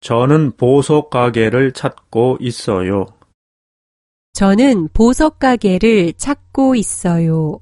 저는 보석 가게를 찾고 있어요. 저는 보석 가게를 찾고 있어요.